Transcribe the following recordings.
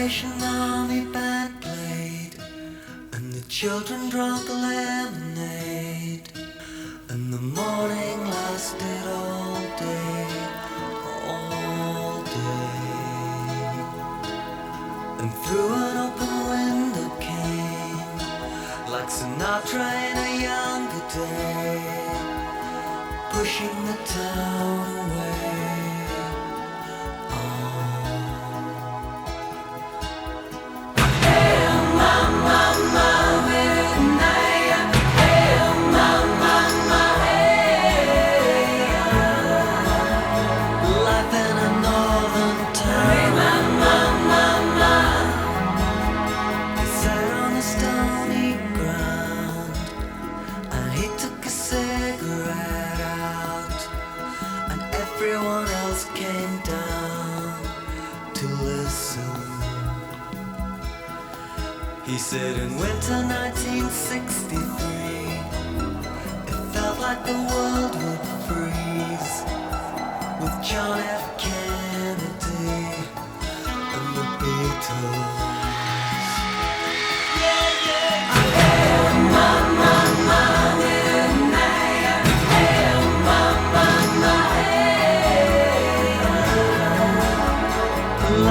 Salvation Army band played, and the children drank lemonade, and the morning lasted all day, all day. And through an open window came, like Sinatra in a younger day, pushing the town away. Everyone came down to listen. He said in winter 1963, it felt like the world would freeze with John F. Kennedy and the Beatles.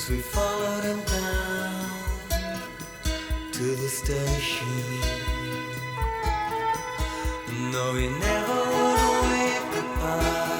as we followed him down to the station. No, he never would wave goodbye.